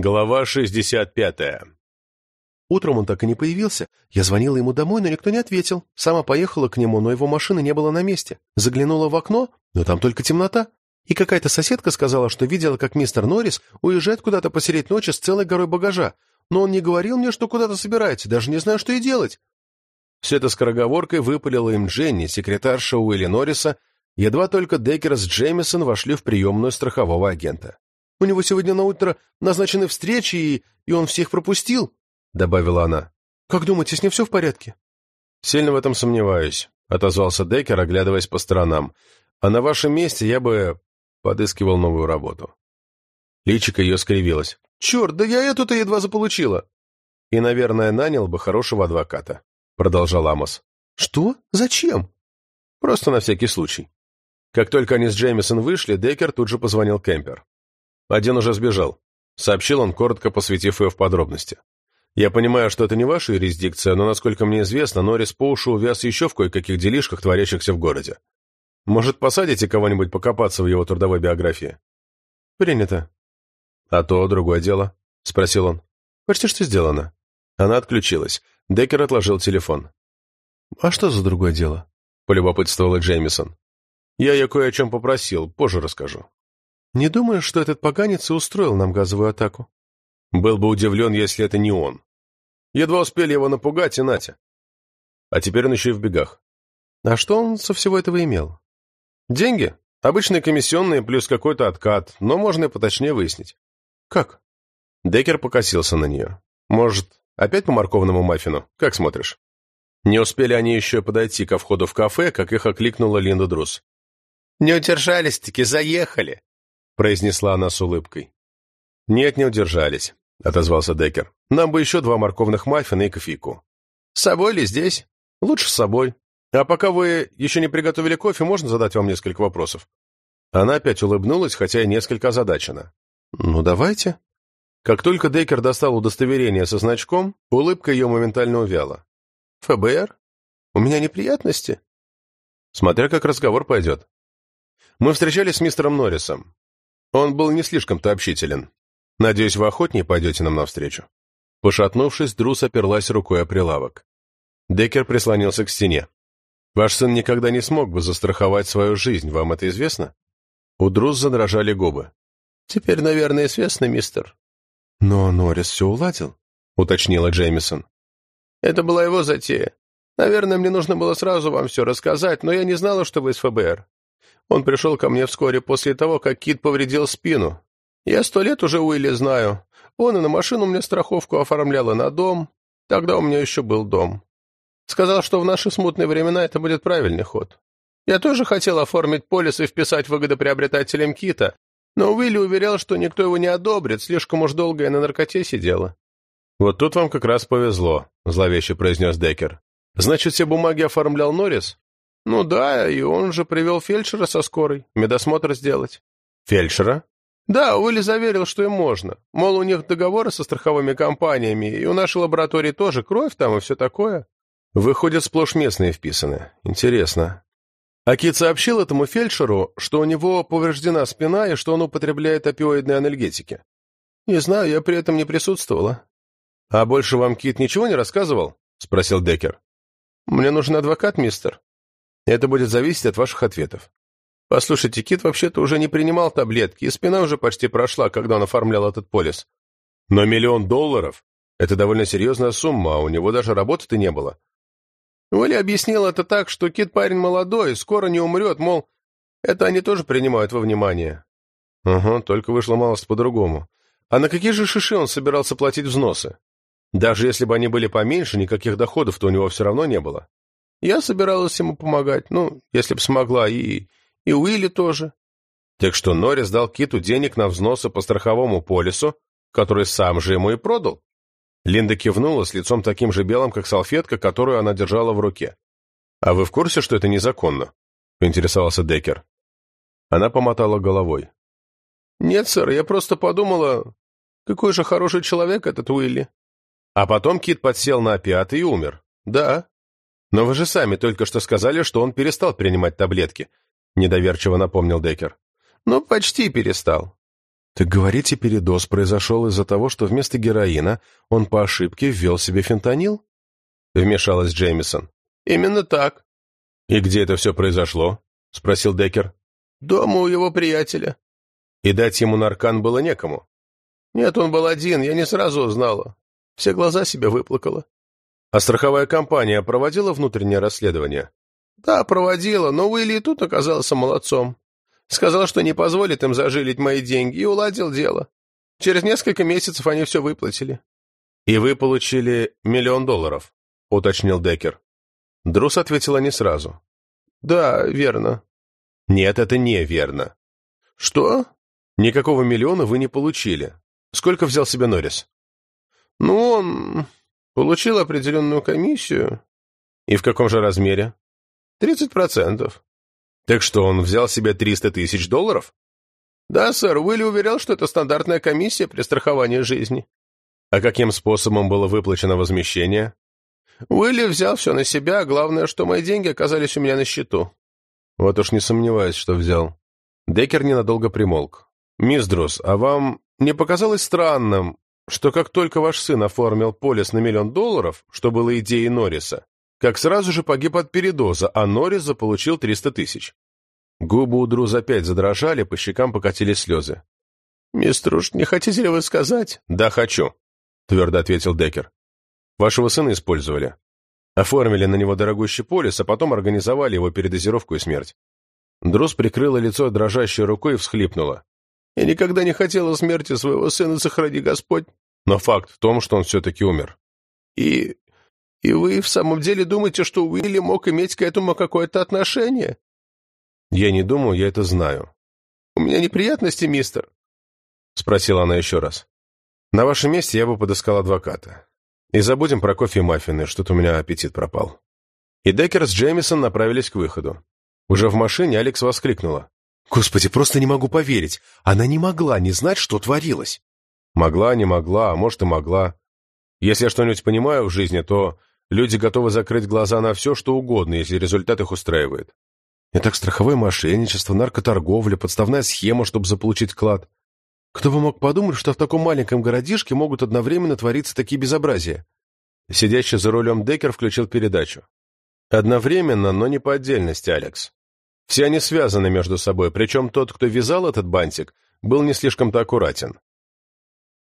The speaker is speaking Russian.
Глава 65. Утром он так и не появился. Я звонила ему домой, но никто не ответил. Сама поехала к нему, но его машины не было на месте. Заглянула в окно, но там только темнота. И какая-то соседка сказала, что видела, как мистер Норрис уезжает куда-то посередь ночи с целой горой багажа. Но он не говорил мне, что куда-то собирается, даже не знаю, что и делать. Все это скороговоркой выпалила им Дженни, секретарша Уилли Норриса, едва только Деккер с Джеймисон вошли в приемную страхового агента. У него сегодня на утро назначены встречи, и, и он всех пропустил», — добавила она. «Как думаете, с ним все в порядке?» «Сильно в этом сомневаюсь», — отозвался Деккер, оглядываясь по сторонам. «А на вашем месте я бы подыскивал новую работу». Личико ее скривилось. «Черт, да я эту-то едва заполучила!» «И, наверное, нанял бы хорошего адвоката», — продолжал Амос. «Что? Зачем?» «Просто на всякий случай». Как только они с Джеймисон вышли, Деккер тут же позвонил Кемпер. Один уже сбежал», — сообщил он, коротко посвятив ее в подробности. «Я понимаю, что это не ваша юрисдикция, но, насколько мне известно, Норрис по уши увяз еще в кое-каких делишках, творящихся в городе. Может, посадите кого-нибудь покопаться в его трудовой биографии?» «Принято». «А то другое дело», — спросил он. «Почти что сделано». Она отключилась. Деккер отложил телефон. «А что за другое дело?» — полюбопытствовала Джеймисон. «Я ее кое о чем попросил, позже расскажу». Не думаю, что этот поганец и устроил нам газовую атаку. Был бы удивлен, если это не он. Едва успели его напугать, и Натя. А теперь он еще и в бегах. А что он со всего этого имел? Деньги. Обычные комиссионные плюс какой-то откат, но можно и поточнее выяснить. Как? Деккер покосился на нее. Может, опять по морковному маффину? Как смотришь? Не успели они еще подойти ко входу в кафе, как их окликнула Линда Друз. «Не удержались-таки, заехали!» Произнесла она с улыбкой. «Нет, не удержались», — отозвался Деккер. «Нам бы еще два морковных маффина и кофейку». «С собой ли здесь?» «Лучше с собой. А пока вы еще не приготовили кофе, можно задать вам несколько вопросов?» Она опять улыбнулась, хотя и несколько озадачена. «Ну, давайте». Как только Деккер достал удостоверение со значком, улыбка ее моментально увяла. «ФБР? У меня неприятности?» Смотря как разговор пойдет. Мы встречались с мистером Норрисом. Он был не слишком-то общителен. Надеюсь, вы охотнее пойдете нам навстречу?» Пошатнувшись, Друс оперлась рукой о прилавок. Деккер прислонился к стене. «Ваш сын никогда не смог бы застраховать свою жизнь, вам это известно?» У Друс задрожали губы. «Теперь, наверное, известно, мистер». «Но Норрис все уладил», — уточнила Джеймисон. «Это была его затея. Наверное, мне нужно было сразу вам все рассказать, но я не знала, что вы из ФБР. Он пришел ко мне вскоре после того, как Кит повредил спину. Я сто лет уже Уилли знаю. Он и на машину мне страховку оформлял, и на дом. Тогда у меня еще был дом. Сказал, что в наши смутные времена это будет правильный ход. Я тоже хотел оформить полис и вписать выгодоприобретателем Кита, но Уилли уверял, что никто его не одобрит, слишком уж долго я на наркоте сидела. «Вот тут вам как раз повезло», — зловеще произнес Деккер. «Значит, все бумаги оформлял Норрис?» «Ну да, и он же привел фельдшера со скорой, медосмотр сделать». «Фельдшера?» «Да, Уилли заверил, что им можно. Мол, у них договоры со страховыми компаниями, и у нашей лаборатории тоже кровь там и все такое». Выходят, сплошь местные вписаны. Интересно. Акит сообщил этому фельдшеру, что у него повреждена спина и что он употребляет опиоидные анальгетики. «Не знаю, я при этом не присутствовала». «А больше вам Кит ничего не рассказывал?» — спросил Деккер. «Мне нужен адвокат, мистер». Это будет зависеть от ваших ответов. Послушайте, Кит вообще-то уже не принимал таблетки, и спина уже почти прошла, когда он оформлял этот полис. Но миллион долларов – это довольно серьезная сумма, а у него даже работы-то не было. Уилли объяснил это так, что Кит парень молодой, скоро не умрет, мол, это они тоже принимают во внимание. Ага, только вышло малость по-другому. А на какие же шиши он собирался платить взносы? Даже если бы они были поменьше, никаких доходов-то у него все равно не было. Я собиралась ему помогать, ну, если б смогла, и, и Уилли тоже. Так что Норрис дал Киту денег на взносы по страховому полису, который сам же ему и продал. Линда кивнула с лицом таким же белым, как салфетка, которую она держала в руке. «А вы в курсе, что это незаконно?» — поинтересовался Деккер. Она помотала головой. «Нет, сэр, я просто подумала, какой же хороший человек этот Уилли». А потом Кит подсел на опиаты и умер. «Да, «Но вы же сами только что сказали, что он перестал принимать таблетки», — недоверчиво напомнил Деккер. «Ну, почти перестал». «Так говорите, передоз произошел из-за того, что вместо героина он по ошибке ввел себе фентанил?» Вмешалась Джеймисон. «Именно так». «И где это все произошло?» — спросил Деккер. «Дома у его приятеля». «И дать ему наркан было некому?» «Нет, он был один, я не сразу узнала. Все глаза себе выплакала». «А страховая компания проводила внутреннее расследование?» «Да, проводила, но Уилли тут оказался молодцом. Сказал, что не позволит им зажилить мои деньги, и уладил дело. Через несколько месяцев они все выплатили». «И вы получили миллион долларов?» — уточнил Деккер. Друс ответила не сразу. «Да, верно». «Нет, это неверно». «Что?» «Никакого миллиона вы не получили. Сколько взял себе Норрис?» «Ну, он получил определенную комиссию». «И в каком же размере?» «Тридцать процентов». Так что, он взял себе 300 тысяч долларов? Да, сэр, Уилли уверял, что это стандартная комиссия при страховании жизни. А каким способом было выплачено возмещение? Уилли взял все на себя, а главное, что мои деньги оказались у меня на счету. Вот уж не сомневаюсь, что взял. Деккер ненадолго примолк. «Мисс Друс, а вам не показалось странным, что как только ваш сын оформил полис на миллион долларов, что было идеей Норриса, как сразу же погиб от передоза, а Норрис заполучил 300 тысяч. Губы у Друз опять задрожали, по щекам покатились слезы. «Мистер уж не хотите ли вы сказать?» «Да, хочу», — твердо ответил Деккер. «Вашего сына использовали. Оформили на него дорогущий полис, а потом организовали его передозировку и смерть». Друз прикрыла лицо дрожащей рукой и всхлипнула. «Я никогда не хотела смерти своего сына, сохрани Господь». Но факт в том, что он все-таки умер. «И и вы в самом деле думаете, что Уилли мог иметь к этому какое-то отношение? Я не думаю, я это знаю. У меня неприятности, мистер? Спросила она еще раз. На вашем месте я бы подыскал адвоката. И забудем про кофе и маффины, что-то у меня аппетит пропал. И Деккер с Джеймисон направились к выходу. Уже в машине Алекс воскликнула. «Господи, просто не могу поверить. Она не могла не знать, что творилось». Могла, не могла, а может и могла. Если я что-нибудь понимаю в жизни, то Люди готовы закрыть глаза на все, что угодно, если результат их устраивает. Итак, страховое мошенничество, наркоторговля, подставная схема, чтобы заполучить клад. Кто бы мог подумать, что в таком маленьком городишке могут одновременно твориться такие безобразия? Сидящий за рулем Деккер включил передачу. Одновременно, но не по отдельности, Алекс. Все они связаны между собой, причем тот, кто вязал этот бантик, был не слишком-то аккуратен.